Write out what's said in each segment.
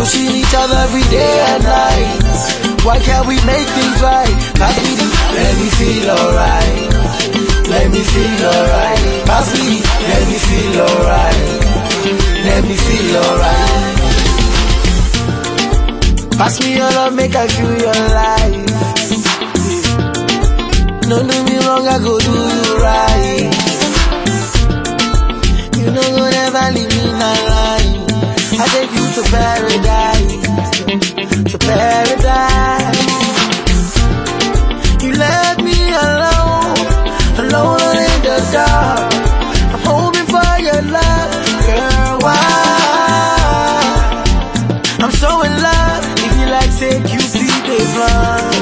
pushing each other every day and night. Why can't we make things right? Pass me the, let me feel alright. Let me feel alright. Pass me the, let me feel alright. Let me feel alright. Pass me your love, make I feel your life. No do me wrong, I go do you right. You know go never leave me alone. Take you to paradise, to paradise. You left me alone, alone in the dark. I'm hoping for your love, girl. Why? I'm so in love. If you like, say Cupid, they blind.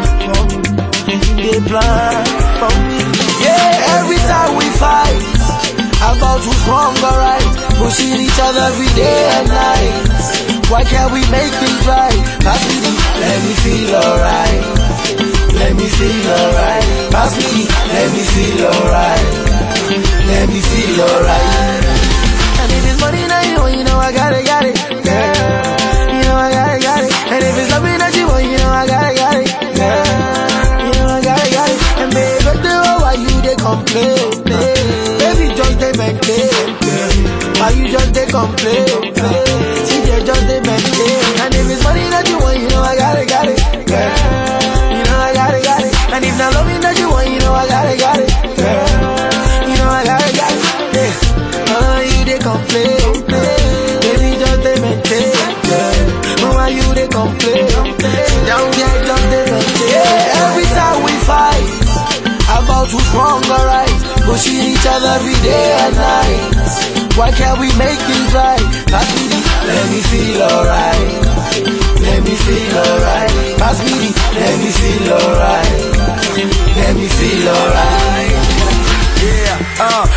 They blind from me. Yeah, every time we fight about who's wrong or right, pushing each other every day and night. Why can't we make things right? Pass me the, let me feel alright. Let me feel alright. Pass me the, let me feel alright. Let me feel alright. And if it's money now you want, you know I got it. Yeah. You know I gotta, got it. And if it's that you want, you know I gotta, got it. Yeah. You know I got it. And baby, but the why you they complain? Baby, just they maintain. Why you just they complain? About who's wrong or right, pushing each other every day and night. Why can't we make things right? Pass me the, let me feel alright. Let me feel alright. Pass me the, let me feel alright.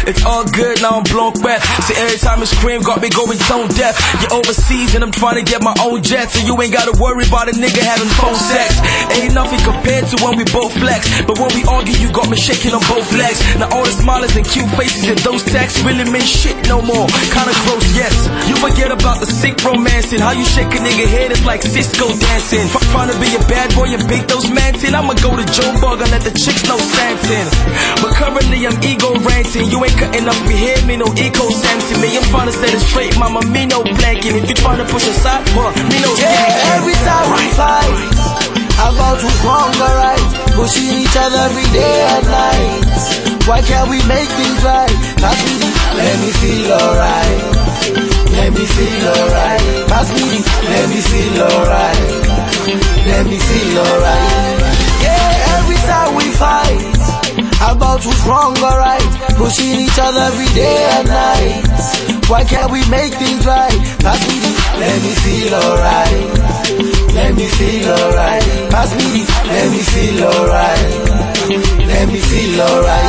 It's all good, now I'm blown back. See, every time I scream, got me going tone deaf. You're overseas and I'm trying to get my own jet, so you ain't gotta worry about a nigga having phone sex. Ain't nothing compared to when we both flex. But when we argue, you got me shaking on both legs. Now all the smiles and cute faces in those texts really mean shit no more. Kinda gross, yes. You forget about the sick romancing. How you shake a nigga head, it's like Sisqo dancing. F- trying to be a bad boy and beat those mans in. I'ma go to Joe Bug and let the chicks know Samson. Currently I'm ego ranting. You ain't cutting up your head, me no eco Samson. Me, I'm trying to set it straight, mama, me no blanking. If you trying to push aside, well, me no Yeah, every time we fight about who's wrong or right, pushing each other every day and night. Why can't we make things right? Pass me the, let me feel alright. Let me feel alright. Pass me the, let me feel alright. Wrong or right, pushing each other every day and night. Why can't we make things right? Pass me the, let me feel alright. Let me feel alright. Pass me the, let me feel alright. Let me feel alright.